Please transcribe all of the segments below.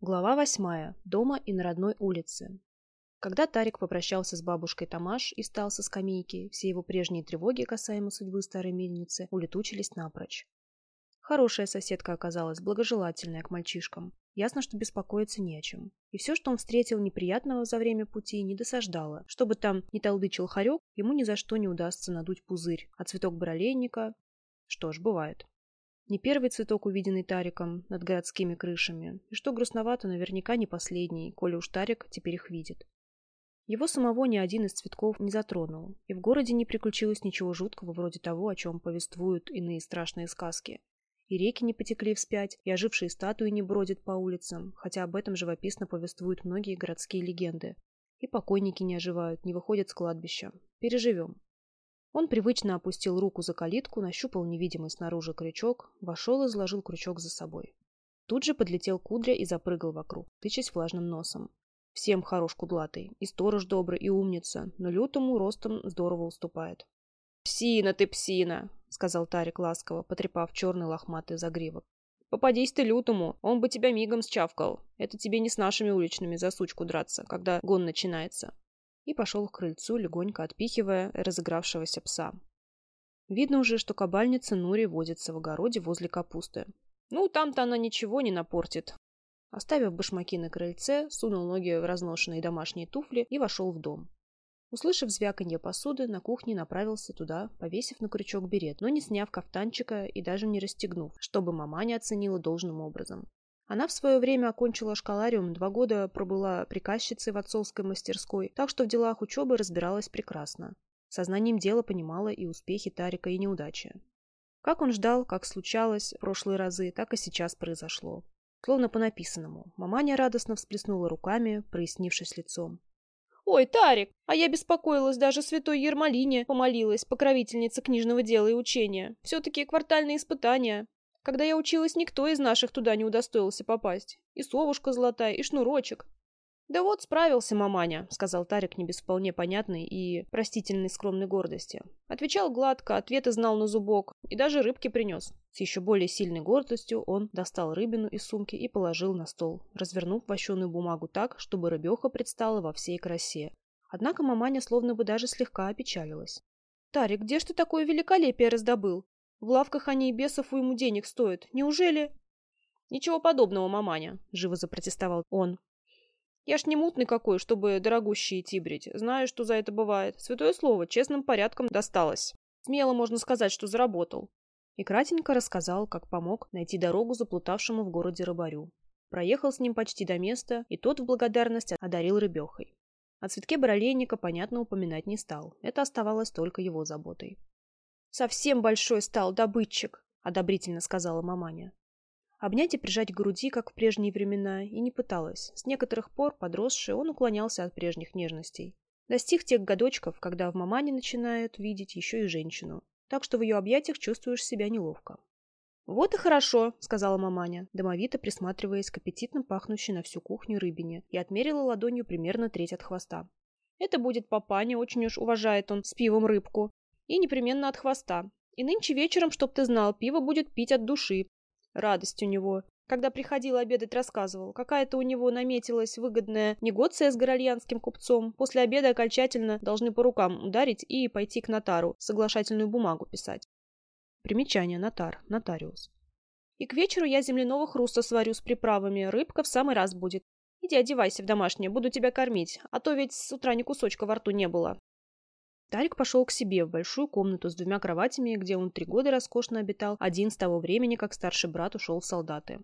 Глава восьмая. Дома и на родной улице. Когда Тарик попрощался с бабушкой Тамаш и стал со скамейки, все его прежние тревоги касаемо судьбы старой мельницы улетучились напрочь. Хорошая соседка оказалась, благожелательная к мальчишкам. Ясно, что беспокоиться не о чем. И все, что он встретил неприятного за время пути, не досаждало. Чтобы там не толдычил хорек, ему ни за что не удастся надуть пузырь. А цветок баролейника... Что ж, бывает. Не первый цветок, увиденный Тариком над городскими крышами. И что грустновато, наверняка не последний, коли уж Тарик теперь их видит. Его самого ни один из цветков не затронул, и в городе не приключилось ничего жуткого вроде того, о чем повествуют иные страшные сказки. И реки не потекли вспять, и ожившие статуи не бродят по улицам, хотя об этом живописно повествуют многие городские легенды. И покойники не оживают, не выходят с кладбища. Переживем. Он привычно опустил руку за калитку, нащупал невидимый снаружи крючок, вошел и сложил крючок за собой. Тут же подлетел кудря и запрыгал вокруг, тычась влажным носом. Всем хорош кудлатый, и сторож добрый, и умница, но лютому ростом здорово уступает. «Псина ты, псина!» — сказал Тарик ласково, потрепав черный лохматый загривок. «Попадись ты лютому, он бы тебя мигом счавкал. Это тебе не с нашими уличными за сучку драться, когда гон начинается и пошел к крыльцу, легонько отпихивая разыгравшегося пса. Видно уже, что кабальница Нури водится в огороде возле капусты. Ну, там-то она ничего не напортит. Оставив башмаки на крыльце, сунул ноги в разношенные домашние туфли и вошел в дом. Услышав звяканье посуды, на кухне направился туда, повесив на крючок берет, но не сняв кафтанчика и даже не расстегнув, чтобы мама не оценила должным образом. Она в свое время окончила школариум, два года пробыла приказчицей в отцовской мастерской, так что в делах учебы разбиралась прекрасно. Сознанием дела понимала и успехи Тарика, и неудачи. Как он ждал, как случалось в прошлые разы, так и сейчас произошло. Словно по написанному. Маманя радостно всплеснула руками, прояснившись лицом. «Ой, Тарик, а я беспокоилась, даже святой Ермолине помолилась, покровительница книжного дела и учения. Все-таки квартальные испытания. Когда я училась, никто из наших туда не удостоился попасть. И совушка золотая, и шнурочек. «Да вот, справился, маманя», — сказал Тарик не без вполне понятной и простительной скромной гордости. Отвечал гладко, ответы знал на зубок и даже рыбки принес. С еще более сильной гордостью он достал рыбину из сумки и положил на стол, развернув вощеную бумагу так, чтобы рыбеха предстала во всей красе. Однако маманя словно бы даже слегка опечалилась. «Тарик, где ж ты такое великолепие раздобыл? В лавках они и бесов ему денег стоят. Неужели...» «Ничего подобного, маманя», — живо запротестовал он. «Я ж не мутный какой, чтобы дорогущие тибрить. Знаю, что за это бывает. Святое слово, честным порядком досталось. Смело можно сказать, что заработал». И кратенько рассказал, как помог найти дорогу заплутавшему в городе рыбарю. Проехал с ним почти до места, и тот в благодарность одарил рыбехой. О цветке баролейника, понятно, упоминать не стал. Это оставалось только его заботой. «Совсем большой стал добытчик», — одобрительно сказала маманя. Обнять и прижать к груди, как в прежние времена, и не пыталась. С некоторых пор, подросший, он уклонялся от прежних нежностей. Достиг тех годочков, когда в мамане начинают видеть еще и женщину. Так что в ее объятиях чувствуешь себя неловко. «Вот и хорошо», — сказала маманя, домовито присматриваясь к аппетитно пахнущей на всю кухню рыбине, и отмерила ладонью примерно треть от хвоста. «Это будет папаня, очень уж уважает он с пивом рыбку. И непременно от хвоста. И нынче вечером, чтоб ты знал, пиво будет пить от души. Радость у него. Когда приходил обедать, рассказывал. Какая-то у него наметилась выгодная негоция с горальянским купцом. После обеда окончательно должны по рукам ударить и пойти к нотару, соглашательную бумагу писать. Примечание. Нотар. Нотариус. И к вечеру я земляного хруста сварю с приправами. Рыбка в самый раз будет. Иди одевайся в домашнее, буду тебя кормить. А то ведь с утра ни кусочка во рту не было. Тарик пошел к себе в большую комнату с двумя кроватями, где он три года роскошно обитал, один с того времени, как старший брат ушел в солдаты.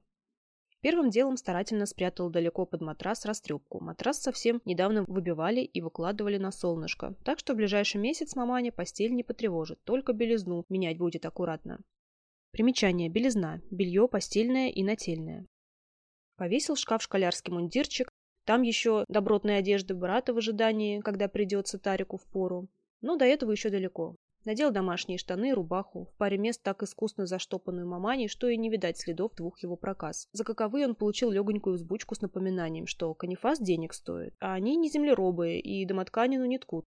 Первым делом старательно спрятал далеко под матрас растрепку. Матрас совсем недавно выбивали и выкладывали на солнышко, так что в ближайший месяц маманя постель не потревожит, только белизну менять будет аккуратно. Примечание. Белизна. Белье постельное и нательное. Повесил в шкаф школярский мундирчик, там еще добротная одежда брата в ожидании, когда придется Тарику в пору. Но до этого еще далеко. Надел домашние штаны и рубаху, в паре мест так искусно заштопанную маманей, что и не видать следов двух его проказ. За каковые он получил легонькую взбучку с напоминанием, что канифас денег стоит, а они не землеробые и домотканину не ткут.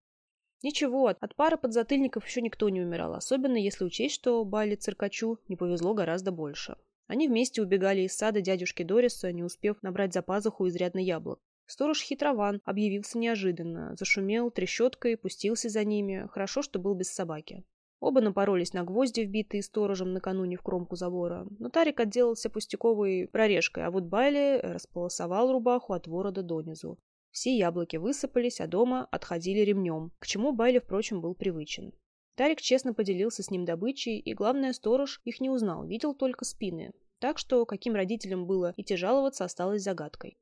Ничего, от пары подзатыльников еще никто не умирал, особенно если учесть, что Бали Циркачу не повезло гораздо больше. Они вместе убегали из сада дядюшки Дориса, не успев набрать за пазуху изрядно яблок. Сторож хитрован объявился неожиданно, зашумел трещоткой, пустился за ними, хорошо, что был без собаки. Оба напоролись на гвозди, вбитые сторожем накануне в кромку забора. Но Тарик отделался пустяковой прорежкой, а вот Байли располосовал рубаху от ворота донизу. Все яблоки высыпались, а дома отходили ремнем, к чему Байли, впрочем, был привычен. Тарик честно поделился с ним добычей, и, главное, сторож их не узнал, видел только спины. Так что, каким родителям было идти жаловаться, осталось загадкой.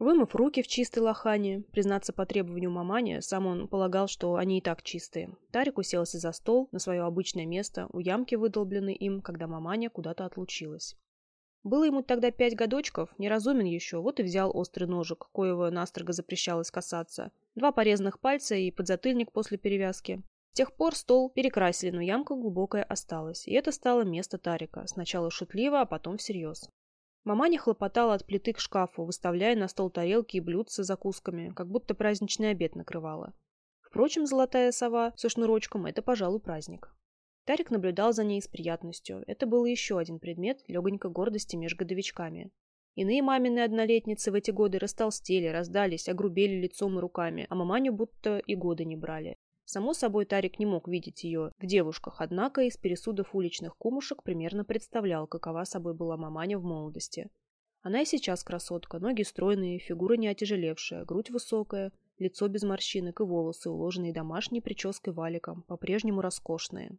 Вымыв руки в чистой лохане, признаться по требованию мамани, сам он полагал, что они и так чистые. Тарик уселся за стол на свое обычное место, у ямки, выдолбленной им, когда маманя куда-то отлучилась. Было ему тогда пять годочков, неразумен еще, вот и взял острый ножик, коего настрого запрещалось касаться, два порезанных пальца и подзатыльник после перевязки. С тех пор стол перекрасили, но ямка глубокая осталась, и это стало место Тарика, сначала шутливо, а потом всерьез. Мама не хлопотала от плиты к шкафу, выставляя на стол тарелки и блюдца с закусками, как будто праздничный обед накрывала. Впрочем, золотая сова со шнурочком – это, пожалуй, праздник. Тарик наблюдал за ней с приятностью. Это был еще один предмет легонько гордости между годовичками. Иные мамины однолетницы в эти годы растолстели, раздались, огрубели лицом и руками, а маманю будто и годы не брали. Само собой, Тарик не мог видеть ее в девушках, однако из пересудов уличных кумушек примерно представлял, какова собой была маманя в молодости. Она и сейчас красотка, ноги стройные, фигура не отяжелевшая, грудь высокая, лицо без морщинок и волосы, уложенные домашней прической валиком, по-прежнему роскошные.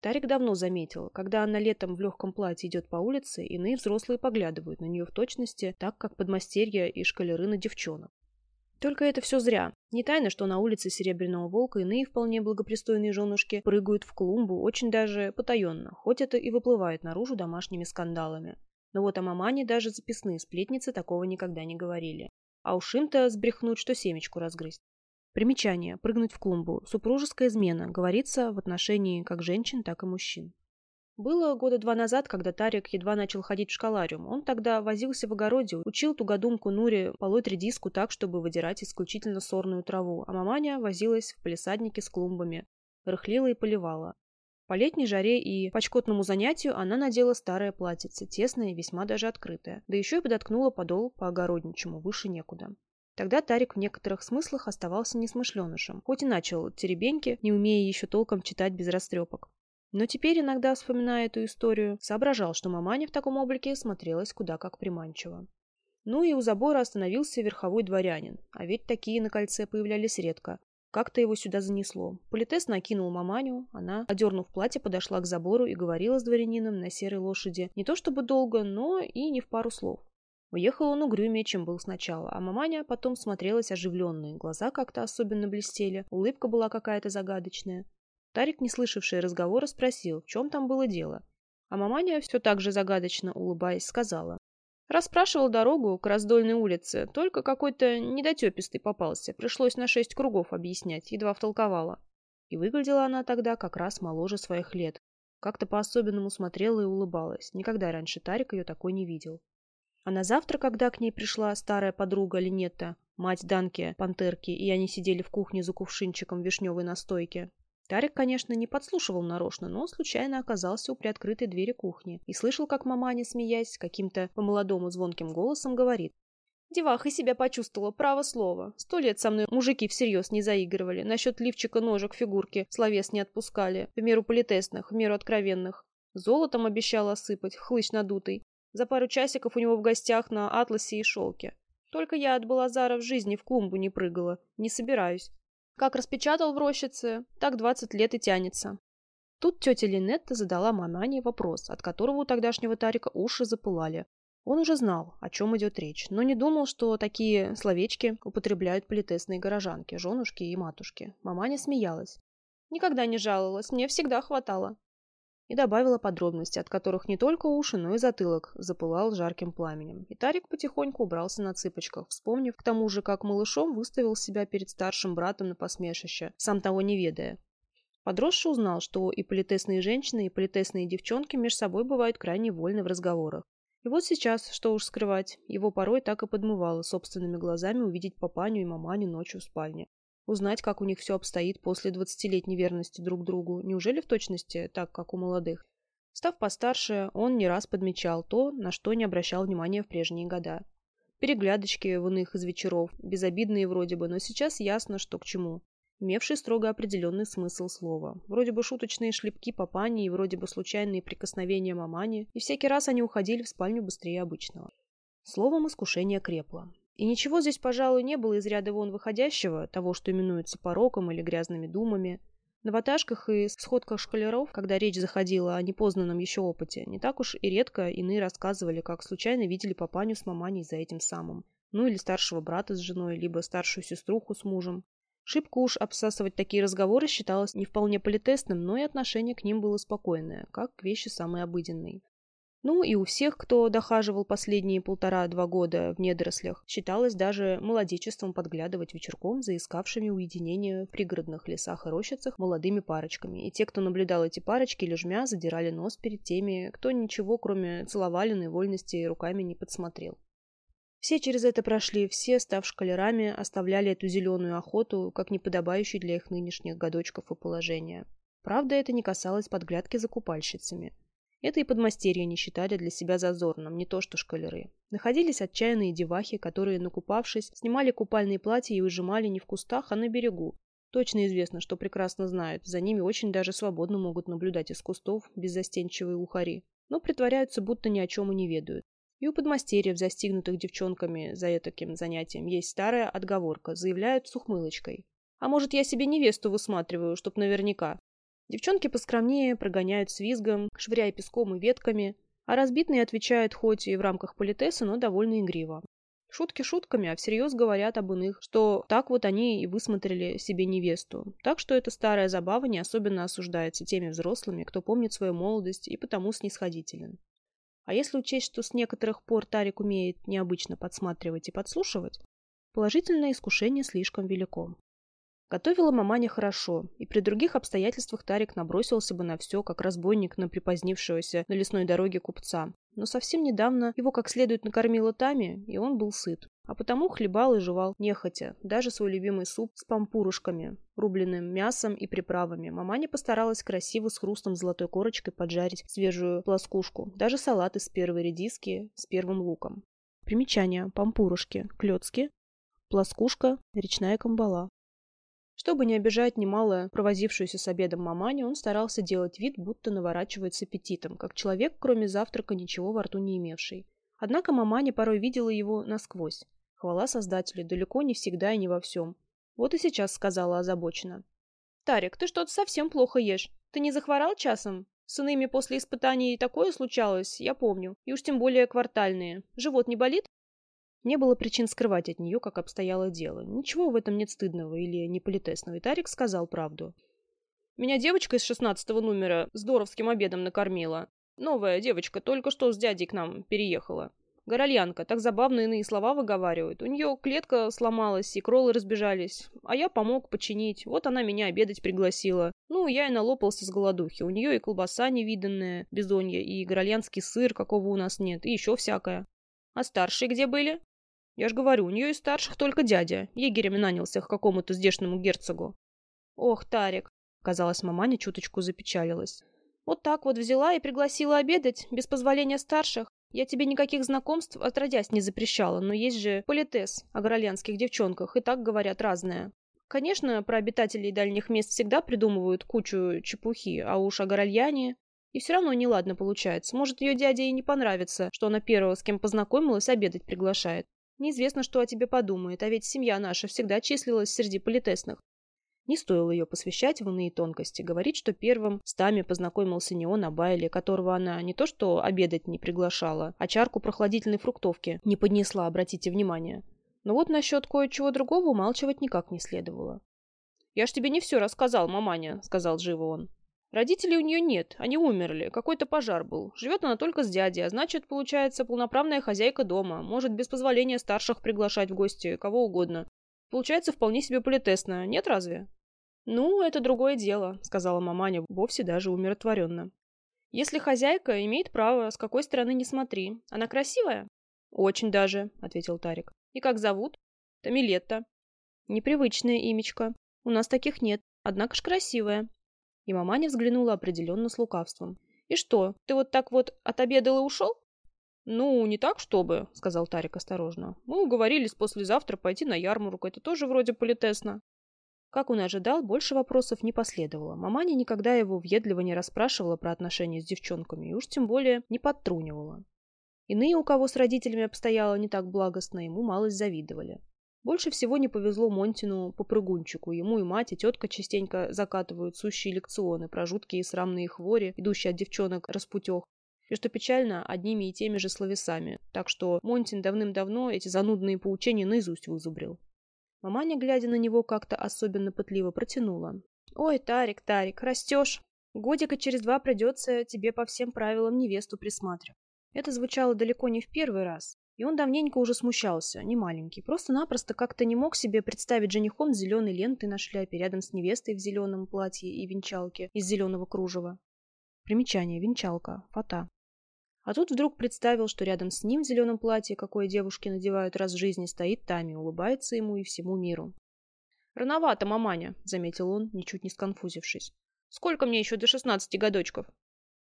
Тарик давно заметил, когда она летом в легком платье идет по улице, иные взрослые поглядывают на нее в точности, так как подмастерья и шкалеры на девчонок. Только это все зря. Не тайно, что на улице Серебряного Волка иные вполне благопристойные женушки прыгают в клумбу очень даже потаенно, хоть это и выплывает наружу домашними скандалами. Но вот о мамане даже записные сплетницы такого никогда не говорили. А уж им-то сбрехнуть, что семечку разгрызть. Примечание. Прыгнуть в клумбу. Супружеская измена. Говорится в отношении как женщин, так и мужчин. Было года два назад, когда Тарик едва начал ходить в школариум. Он тогда возился в огороде, учил тугодумку Нури полоть редиску так, чтобы выдирать исключительно сорную траву, а маманя возилась в палисаднике с клумбами, рыхлила и поливала. По летней жаре и почкотному занятию она надела старое платьице, тесное и весьма даже открытое, да еще и подоткнула подол по огородничему, выше некуда. Тогда Тарик в некоторых смыслах оставался несмышленышем, хоть и начал теребеньки, не умея еще толком читать без растрепок. Но теперь, иногда вспоминая эту историю, соображал, что маманя в таком облике смотрелась куда как приманчиво. Ну и у забора остановился верховой дворянин, а ведь такие на кольце появлялись редко. Как-то его сюда занесло. Политес накинул маманю, она, одернув платье, подошла к забору и говорила с дворянином на серой лошади не то чтобы долго, но и не в пару слов. Уехал он угрюмее, чем был сначала, а маманя потом смотрелась оживленной, глаза как-то особенно блестели, улыбка была какая-то загадочная. Тарик, не слышавший разговора, спросил, в чем там было дело. А маманя, все так же загадочно улыбаясь, сказала. Расспрашивал дорогу к раздольной улице, только какой-то недотепистый попался. Пришлось на шесть кругов объяснять, едва втолковала. И выглядела она тогда как раз моложе своих лет. Как-то по-особенному смотрела и улыбалась. Никогда раньше Тарик ее такой не видел. А на завтра, когда к ней пришла старая подруга Линетта, мать Данки, пантерки, и они сидели в кухне за кувшинчиком вишневой настойки, Тарик, конечно, не подслушивал нарочно, но случайно оказался у приоткрытой двери кухни и слышал, как маманя, смеясь, каким-то по-молодому звонким голосом говорит. Деваха себя почувствовала, право слово. Сто лет со мной мужики всерьез не заигрывали. Насчет лифчика, ножек, фигурки словес не отпускали. В меру политесных, в меру откровенных. Золотом обещала осыпать, хлыщ надутый. За пару часиков у него в гостях на атласе и шелке. Только я от Балазара в жизни в клумбу не прыгала. Не собираюсь. Как распечатал в рощице, так 20 лет и тянется. Тут тетя Линетта задала мамане вопрос, от которого у тогдашнего Тарика уши запылали. Он уже знал, о чем идет речь, но не думал, что такие словечки употребляют политесные горожанки, женушки и матушки. Маманя смеялась. Никогда не жаловалась, мне всегда хватало и добавила подробности, от которых не только уши, но и затылок запылал жарким пламенем. И Тарик потихоньку убрался на цыпочках, вспомнив к тому же, как малышом выставил себя перед старшим братом на посмешище, сам того не ведая. Подросший узнал, что и политесные женщины, и политесные девчонки между собой бывают крайне вольны в разговорах. И вот сейчас, что уж скрывать, его порой так и подмывало собственными глазами увидеть папаню и маманю ночью в спальне. Узнать, как у них все обстоит после двадцатилетней верности друг другу. Неужели в точности так, как у молодых? Став постарше, он не раз подмечал то, на что не обращал внимания в прежние года. Переглядочки в иных из вечеров, безобидные вроде бы, но сейчас ясно, что к чему. Имевшие строго определенный смысл слова. Вроде бы шуточные шлепки папани и вроде бы случайные прикосновения мамани, и всякий раз они уходили в спальню быстрее обычного. Словом, искушение крепло. И ничего здесь, пожалуй, не было из ряда вон выходящего, того, что именуется пороком или грязными думами. На ваташках и сходках школяров, когда речь заходила о непознанном еще опыте, не так уж и редко иные рассказывали, как случайно видели папаню с маманей за этим самым. Ну или старшего брата с женой, либо старшую сеструху с мужем. Шибко уж обсасывать такие разговоры считалось не вполне политесным, но и отношение к ним было спокойное, как к вещи самой обыденной. Ну и у всех, кто дохаживал последние полтора-два года в недорослях, считалось даже молодечеством подглядывать вечерком за искавшими уединение в пригородных лесах и рощицах молодыми парочками. И те, кто наблюдал эти парочки, лежмя, задирали нос перед теми, кто ничего, кроме целовалиной вольности, руками не подсмотрел. Все через это прошли, все, став шкалерами, оставляли эту зеленую охоту, как неподобающую для их нынешних годочков и положения. Правда, это не касалось подглядки за купальщицами. Это и подмастерья не считали для себя зазорным, не то что шкалеры. Находились отчаянные девахи, которые, накупавшись, снимали купальные платья и выжимали не в кустах, а на берегу. Точно известно, что прекрасно знают, за ними очень даже свободно могут наблюдать из кустов беззастенчивые ухари, но притворяются, будто ни о чем и не ведают. И у подмастерьев, застигнутых девчонками за таким занятием, есть старая отговорка, заявляют с ухмылочкой. А может, я себе невесту высматриваю, чтоб наверняка. Девчонки поскромнее прогоняют с визгом, швыряя песком и ветками, а разбитные отвечают хоть и в рамках политеса, но довольно игриво. Шутки шутками, а всерьез говорят об иных, что так вот они и высмотрели себе невесту. Так что эта старая забава не особенно осуждается теми взрослыми, кто помнит свою молодость и потому снисходителен. А если учесть, что с некоторых пор Тарик умеет необычно подсматривать и подслушивать, положительное искушение слишком велико. Готовила маманя хорошо, и при других обстоятельствах Тарик набросился бы на все, как разбойник на припозднившегося на лесной дороге купца. Но совсем недавно его как следует накормила Тами, и он был сыт. А потому хлебал и жевал нехотя, даже свой любимый суп с пампурушками, рубленным мясом и приправами. Маманя постаралась красиво с хрустом золотой корочкой поджарить свежую плоскушку, даже салат из первой редиски с первым луком. Примечание. Пампурушки. Клёцки. Плоскушка. Речная камбала. Чтобы не обижать немало провозившуюся с обедом маманю, он старался делать вид, будто наворачивает с аппетитом, как человек, кроме завтрака, ничего во рту не имевший. Однако маманя порой видела его насквозь. Хвала создателю, далеко не всегда и не во всем. Вот и сейчас сказала озабоченно. «Тарик, ты что-то совсем плохо ешь. Ты не захворал часом? С иными после испытаний такое случалось, я помню. И уж тем более квартальные. Живот не болит?» Не было причин скрывать от нее, как обстояло дело. Ничего в этом нет стыдного или неполитесного, и Тарик сказал правду. «Меня девочка из шестнадцатого номера здоровским обедом накормила. Новая девочка только что с дядей к нам переехала. Горольянка, так забавно иные слова выговаривают. У нее клетка сломалась, и кролы разбежались. А я помог починить. Вот она меня обедать пригласила. Ну, я и налопался с голодухи. У нее и колбаса невиданная, бизонья, и горольянский сыр, какого у нас нет, и еще всякое. А старшие где были? Я ж говорю, у нее из старших только дядя. Егерем нанялся к какому-то здешнему герцогу. Ох, Тарик, казалось, маманя чуточку запечалилась. Вот так вот взяла и пригласила обедать, без позволения старших. Я тебе никаких знакомств отродясь не запрещала, но есть же политес о горолянских девчонках, и так говорят разное. Конечно, про обитателей дальних мест всегда придумывают кучу чепухи, а уж о горольяне... И все равно неладно получается. Может, ее дяде и не понравится, что она первого, с кем познакомилась, обедать приглашает. Неизвестно, что о тебе подумает, а ведь семья наша всегда числилась среди политесных. Не стоило ее посвящать в иные тонкости, говорить, что первым с Тами познакомился не он, а Байли, которого она не то что обедать не приглашала, а чарку прохладительной фруктовки не поднесла, обратите внимание. Но вот насчет кое-чего другого умалчивать никак не следовало. «Я ж тебе не все рассказал, маманя», — сказал живо он. Родителей у нее нет, они умерли, какой-то пожар был. Живет она только с дядей, а значит, получается, полноправная хозяйка дома, может без позволения старших приглашать в гости, кого угодно. Получается вполне себе политесно, нет разве? «Ну, это другое дело», — сказала маманя, вовсе даже умиротворенно. «Если хозяйка имеет право, с какой стороны не смотри. Она красивая?» «Очень даже», — ответил Тарик. «И как зовут?» «Тамилетта». «Непривычное имечко. У нас таких нет, однако ж красивая. И маманя взглянула определенно с лукавством. И что, ты вот так вот отобедал и ушел? «Ну, не так, чтобы», — сказал Тарик осторожно. «Мы уговорились послезавтра пойти на ярмарку. Это тоже вроде политесно». Как он и ожидал, больше вопросов не последовало. Маманя никогда его въедливо не расспрашивала про отношения с девчонками, и уж тем более не подтрунивала. Иные, у кого с родителями обстояло не так благостно, ему малость завидовали. Больше всего не повезло Монтину попрыгунчику. Ему и мать, и тетка частенько закатывают сущие лекционы про жуткие срамные хвори, идущие от девчонок распутех, и что печально, одними и теми же словесами. Так что Монтин давным-давно эти занудные поучения наизусть вызубрил. Маманя, глядя на него, как-то особенно пытливо протянула. «Ой, Тарик, Тарик, растешь. Годика через два придется тебе по всем правилам невесту присматривать». Это звучало далеко не в первый раз. И он давненько уже смущался, не маленький. Просто-напросто как-то не мог себе представить женихом с зеленой лентой на шляпе рядом с невестой в зеленом платье и венчалке из зеленого кружева. Примечание. Венчалка. Фата. А тут вдруг представил, что рядом с ним в зеленом платье, какое девушки надевают раз в жизни, стоит Тами, улыбается ему и всему миру. «Рановато, маманя», — заметил он, ничуть не сконфузившись. «Сколько мне еще до шестнадцати годочков?»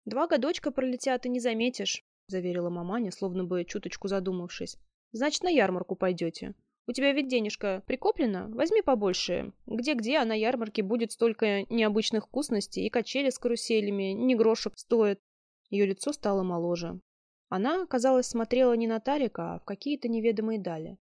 «Два годочка пролетят, и не заметишь», — заверила маманя, словно бы чуточку задумавшись. «Значит, на ярмарку пойдете. У тебя ведь денежка прикоплена? Возьми побольше. Где-где, а на ярмарке будет столько необычных вкусностей, и качели с каруселями, ни грошек стоят. Ее лицо стало моложе. Она, казалось, смотрела не на Тарика, а в какие-то неведомые дали.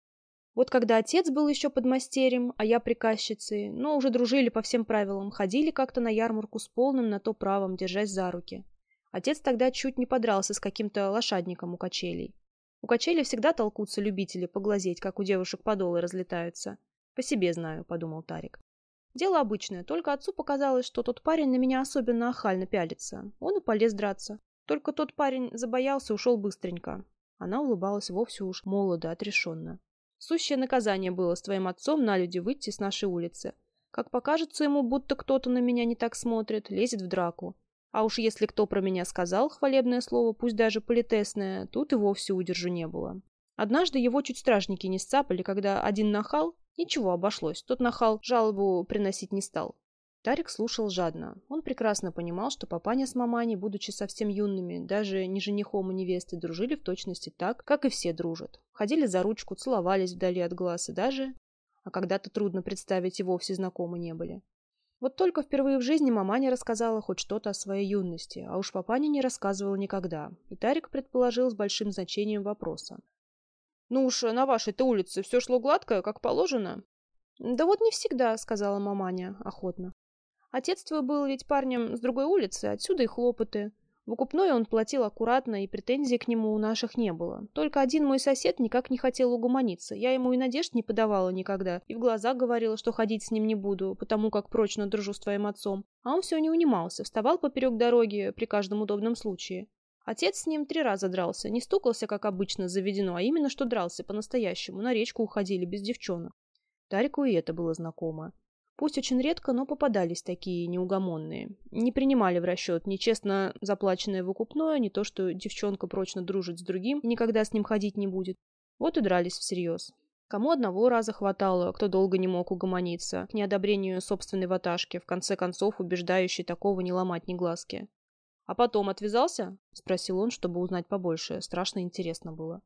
Вот когда отец был еще подмастерьем, а я приказчицей, но уже дружили по всем правилам, ходили как-то на ярмарку с полным на то правом, держась за руки. Отец тогда чуть не подрался с каким-то лошадником у качелей. У качелей всегда толкутся любители поглазеть, как у девушек подолы разлетаются. По себе знаю, подумал Тарик. Дело обычное, только отцу показалось, что тот парень на меня особенно охально пялится. Он и полез драться. Только тот парень забоялся, ушел быстренько. Она улыбалась вовсе уж молодо, отрешенно. Сущее наказание было с твоим отцом на люди выйти с нашей улицы. Как покажется ему, будто кто-то на меня не так смотрит, лезет в драку. А уж если кто про меня сказал хвалебное слово, пусть даже политесное, тут и вовсе удержу не было. Однажды его чуть стражники не сцапали, когда один нахал... Ничего, обошлось. Тот нахал жалобу приносить не стал. Тарик слушал жадно. Он прекрасно понимал, что папаня с маманей, будучи совсем юными, даже не женихом и невестой, дружили в точности так, как и все дружат. Ходили за ручку, целовались вдали от глаз и даже... А когда-то трудно представить и вовсе знакомы не были. Вот только впервые в жизни маманя рассказала хоть что-то о своей юности, а уж папаня не рассказывал никогда. И Тарик предположил с большим значением вопроса. «Ну уж на вашей-то улице все шло гладко, как положено?» «Да вот не всегда», — сказала маманя охотно. Отец твой был ведь парнем с другой улицы, отсюда и хлопоты. В укупной он платил аккуратно, и претензий к нему у наших не было. Только один мой сосед никак не хотел угомониться. Я ему и надежд не подавала никогда, и в глаза говорила, что ходить с ним не буду, потому как прочно дружу с твоим отцом. А он все не унимался, вставал поперек дороги при каждом удобном случае. Отец с ним три раза дрался, не стукался, как обычно заведено, а именно что дрался по-настоящему, на речку уходили без девчонок. Тарику и это было знакомо. Пусть очень редко, но попадались такие неугомонные. Не принимали в расчет ни честно заплаченное выкупное, ни то, что девчонка прочно дружит с другим никогда с ним ходить не будет. Вот и дрались всерьез. Кому одного раза хватало, кто долго не мог угомониться, к неодобрению собственной ваташки, в конце концов убеждающей такого не ломать ни глазки. «А потом отвязался?» – спросил он, чтобы узнать побольше. Страшно интересно было.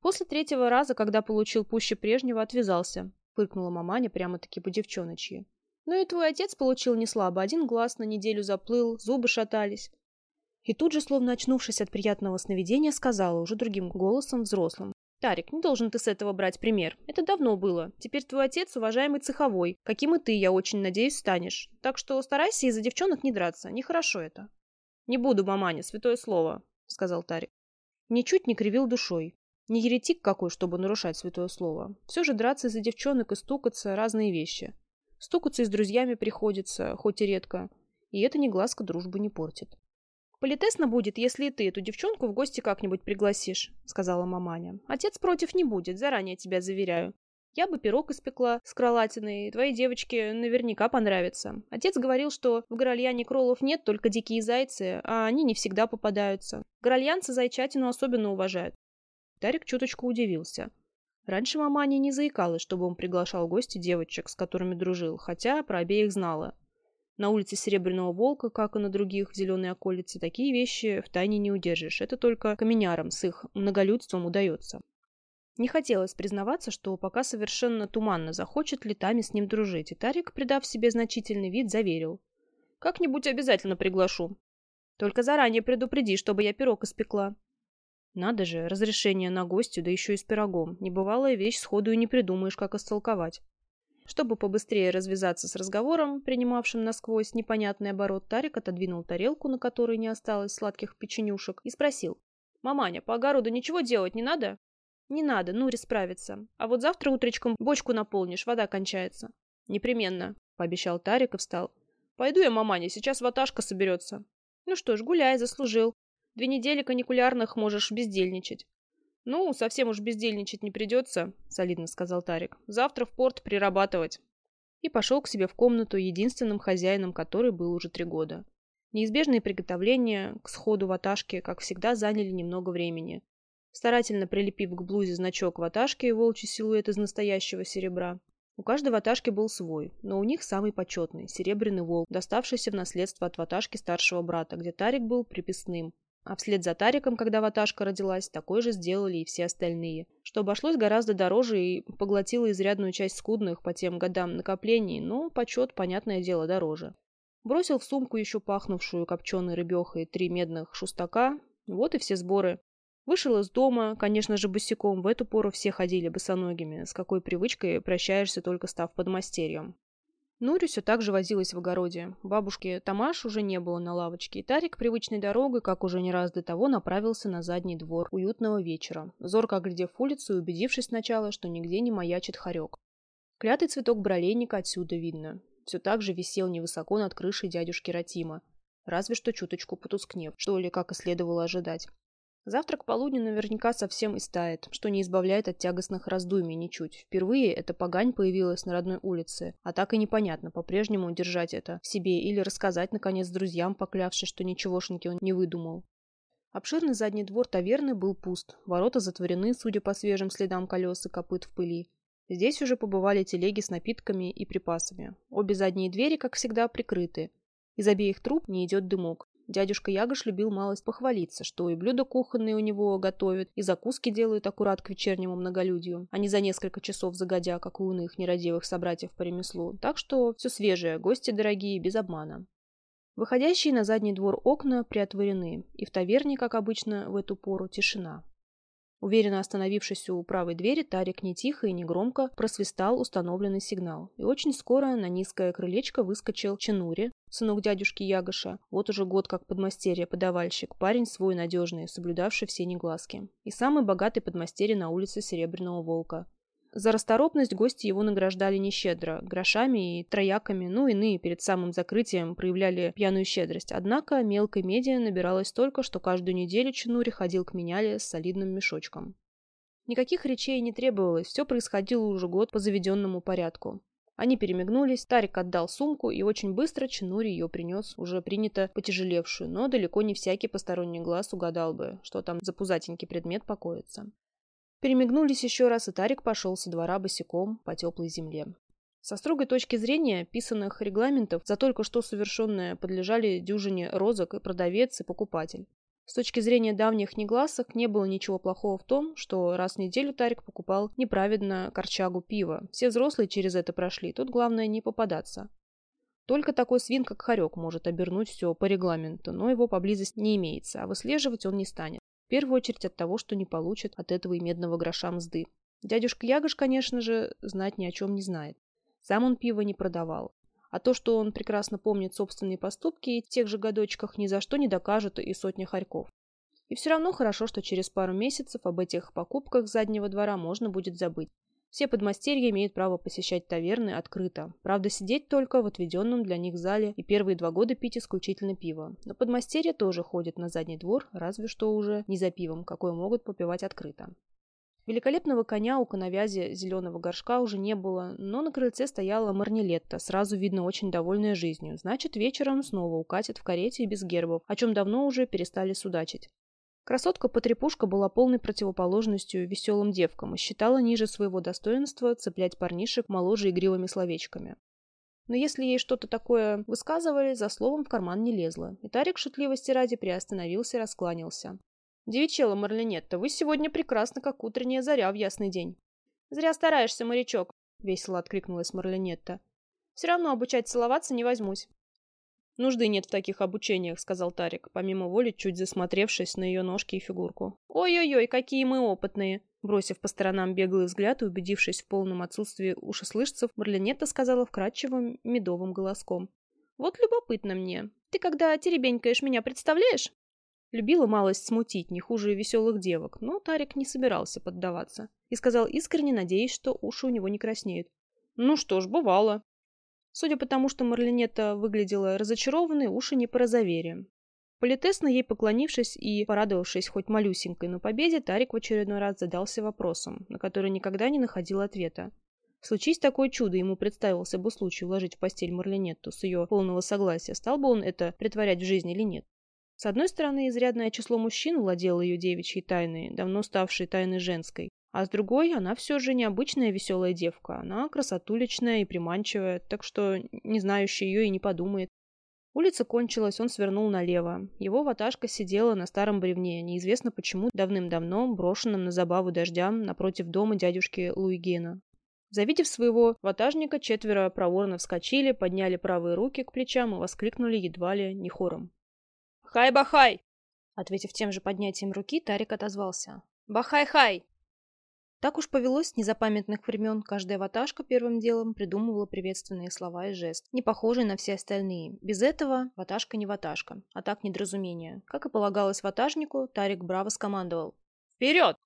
После третьего раза, когда получил пуще прежнего, отвязался фыркнула маманя прямо-таки по девчоночьи. Ну и твой отец получил не слабо, один глаз на неделю заплыл, зубы шатались. И тут же, словно очнувшись от приятного сновидения, сказала уже другим голосом взрослым. «Тарик, не должен ты с этого брать пример. Это давно было. Теперь твой отец уважаемый цеховой, каким и ты, я очень надеюсь, станешь. Так что старайся из-за девчонок не драться. Нехорошо это». «Не буду, маманя, святое слово», — сказал Тарик. Ничуть не кривил душой. Не еретик какой, чтобы нарушать святое слово. Все же драться из-за девчонок и стукаться – разные вещи. Стукаться и с друзьями приходится, хоть и редко. И это ни глазка дружбы не портит. «Политесно будет, если и ты эту девчонку в гости как-нибудь пригласишь», — сказала маманя. «Отец против не будет, заранее тебя заверяю. Я бы пирог испекла с кролатиной, твоей девочке наверняка понравится. Отец говорил, что в Горальяне кролов нет, только дикие зайцы, а они не всегда попадаются. Горальянцы зайчатину особенно уважают. Тарик чуточку удивился. Раньше маманя не заикалась, чтобы он приглашал гости девочек, с которыми дружил, хотя про обеих знала. На улице Серебряного Волка, как и на других зеленой околице, такие вещи в тайне не удержишь. Это только каменярам с их многолюдством удается. Не хотелось признаваться, что пока совершенно туманно захочет ли Тами с ним дружить, и Тарик, придав себе значительный вид, заверил. «Как-нибудь обязательно приглашу. Только заранее предупреди, чтобы я пирог испекла». Надо же, разрешение на гостю, да еще и с пирогом. Небывалая вещь, сходу и не придумаешь, как истолковать. Чтобы побыстрее развязаться с разговором, принимавшим насквозь непонятный оборот, Тарик отодвинул тарелку, на которой не осталось сладких печенюшек, и спросил. «Маманя, по огороду ничего делать не надо?» «Не надо, Нури справится. А вот завтра утречком бочку наполнишь, вода кончается». «Непременно», — пообещал Тарик и встал. «Пойду я, маманя, сейчас ваташка соберется». «Ну что ж, гуляй, заслужил. Две недели каникулярных можешь бездельничать. «Ну, совсем уж бездельничать не придется», — солидно сказал Тарик. «Завтра в порт прирабатывать». И пошел к себе в комнату, единственным хозяином которой был уже три года. Неизбежные приготовления к сходу ваташки, как всегда, заняли немного времени. Старательно прилепив к блузе значок ваташки и волчий силуэт из настоящего серебра, у каждой ваташки был свой, но у них самый почетный – серебряный волк, доставшийся в наследство от ваташки старшего брата, где Тарик был приписным, а вслед за Тариком, когда ваташка родилась, такой же сделали и все остальные, что обошлось гораздо дороже и поглотило изрядную часть скудных по тем годам накоплений, но почет, понятное дело, дороже. Бросил в сумку еще пахнувшую копченой рыбехой три медных шустака, вот и все сборы. Вышел из дома, конечно же, босиком, в эту пору все ходили босоногими, с какой привычкой прощаешься, только став подмастерьем. Нуря все так же возилась в огороде. Бабушки Тамаш уже не было на лавочке, и Тарик привычной дорогой, как уже не раз до того, направился на задний двор уютного вечера, зорко оглядев улицу и убедившись сначала, что нигде не маячит хорек. Клятый цветок бролейника отсюда видно. Все так же висел невысоко над крышей дядюшки Ратима, разве что чуточку потускнев, что ли, как и следовало ожидать. Завтра к полудню наверняка совсем истает, что не избавляет от тягостных раздумий ничуть. Впервые эта погань появилась на родной улице, а так и непонятно, по-прежнему держать это в себе или рассказать, наконец, друзьям, поклявшись, что ничегошеньки он не выдумал. Обширный задний двор таверны был пуст, ворота затворены, судя по свежим следам колес и копыт в пыли. Здесь уже побывали телеги с напитками и припасами. Обе задние двери, как всегда, прикрыты. Из обеих труб не идет дымок. Дядюшка Ягош любил малость похвалиться, что и блюда кухонные у него готовят, и закуски делают аккурат к вечернему многолюдию, а не за несколько часов загодя, как у иных нерадивых собратьев по ремеслу. Так что все свежее, гости дорогие, без обмана. Выходящие на задний двор окна приотворены, и в таверне, как обычно, в эту пору тишина. Уверенно остановившись у правой двери, Тарик не тихо и не громко просвистал установленный сигнал. И очень скоро на низкое крылечко выскочил Ченури, сынок дядюшки Ягоша. Вот уже год как подмастерье-подавальщик, парень свой надежный, соблюдавший все негласки. И самый богатый подмастерье на улице Серебряного Волка. За расторопность гости его награждали нещедро, грошами и трояками, ну иные перед самым закрытием проявляли пьяную щедрость. Однако мелкой меди набиралось столько, что каждую неделю Чинури ходил к меняле с солидным мешочком. Никаких речей не требовалось, все происходило уже год по заведенному порядку. Они перемигнулись, Тарик отдал сумку, и очень быстро Чинури ее принес, уже принято потяжелевшую, но далеко не всякий посторонний глаз угадал бы, что там за пузатенький предмет покоится. Перемигнулись еще раз, и Тарик пошел со двора босиком по теплой земле. Со строгой точки зрения писанных регламентов за только что совершенное подлежали дюжине розок и продавец, и покупатель. С точки зрения давних негласок не было ничего плохого в том, что раз в неделю Тарик покупал неправедно корчагу пива. Все взрослые через это прошли, тут главное не попадаться. Только такой свин, как Харек, может обернуть все по регламенту, но его поблизости не имеется, а выслеживать он не станет первую очередь от того, что не получит от этого и медного гроша мзды. Дядюшка Ягош, конечно же, знать ни о чем не знает. Сам он пиво не продавал. А то, что он прекрасно помнит собственные поступки и в тех же годочках ни за что не докажет и сотня хорьков. И все равно хорошо, что через пару месяцев об этих покупках заднего двора можно будет забыть. Все подмастерья имеют право посещать таверны открыто. Правда, сидеть только в отведенном для них зале и первые два года пить исключительно пиво. Но подмастерья тоже ходят на задний двор, разве что уже не за пивом, какое могут попивать открыто. Великолепного коня у коновязи зеленого горшка уже не было, но на крыльце стояла Марнилетта, сразу видно очень довольная жизнью. Значит, вечером снова укатит в карете и без гербов, о чем давно уже перестали судачить. Красотка-потрепушка была полной противоположностью веселым девкам и считала ниже своего достоинства цеплять парнишек моложе игривыми словечками. но если ей что-то такое высказывали, за словом в карман не лезла. И Тарик шутливости ради приостановился и раскланялся. «Девичела, Марлинетта, вы сегодня прекрасны, как утренняя заря в ясный день». «Зря стараешься, морячок», — весело откликнулась Марлинетта. «Все равно обучать целоваться не возьмусь». «Нужды нет в таких обучениях», — сказал Тарик, помимо воли чуть засмотревшись на ее ножки и фигурку. «Ой-ой-ой, какие мы опытные!» Бросив по сторонам беглый взгляд и убедившись в полном отсутствии ушеслышцев, Марлинетта сказала вкрадчивым медовым голоском. «Вот любопытно мне. Ты когда теребенькаешь меня, представляешь?» Любила малость смутить, не хуже веселых девок, но Тарик не собирался поддаваться. И сказал искренне, надеясь, что уши у него не краснеют. «Ну что ж, бывало. Судя по тому, что Марлинетта выглядела разочарованной, уши не порозовели. Политесно ей поклонившись и порадовавшись хоть малюсенькой, но победе, Тарик в очередной раз задался вопросом, на который никогда не находил ответа. Случись такое чудо, ему представился бы случай уложить в постель Марлинетту с ее полного согласия, стал бы он это притворять в жизнь или нет. С одной стороны, изрядное число мужчин владело ее девичьей тайной, давно ставшей тайной женской, а с другой, она все же необычная веселая девка. Она красотуличная и приманчивая, так что не знающий ее и не подумает. Улица кончилась, он свернул налево. Его ваташка сидела на старом бревне, неизвестно почему, давным-давно брошенном на забаву дождям напротив дома дядюшки Луигена. Завидев своего ватажника, четверо проворно вскочили, подняли правые руки к плечам и воскликнули едва ли не хором. «Хай-бахай!» Ответив тем же поднятием руки, Тарик отозвался. «Бахай-хай!» Так уж повелось с незапамятных времен, каждая ваташка первым делом придумывала приветственные слова и жест, не похожие на все остальные. Без этого ваташка не ваташка, а так недоразумение. Как и полагалось ватажнику, Тарик браво скомандовал «Вперед!»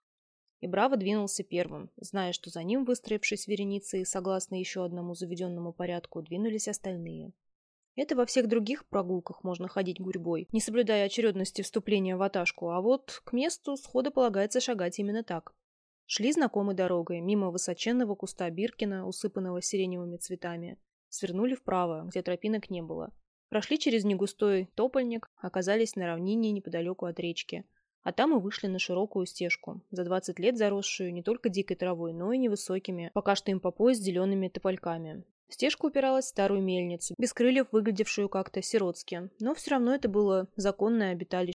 И браво двинулся первым, зная, что за ним, выстроившись вереницей, согласно еще одному заведенному порядку, двинулись остальные. Это во всех других прогулках можно ходить гурьбой, не соблюдая очередности вступления в ваташку, а вот к месту схода полагается шагать именно так. Шли знакомой дорогой, мимо высоченного куста Биркина, усыпанного сиреневыми цветами. Свернули вправо, где тропинок не было. Прошли через негустой топольник, оказались на равнине неподалеку от речки. А там и вышли на широкую стежку, за 20 лет заросшую не только дикой травой, но и невысокими, пока что им по пояс зелеными топольками. Стежка упиралась в старую мельницу, без крыльев выглядевшую как-то сиротски, но все равно это было законное обиталище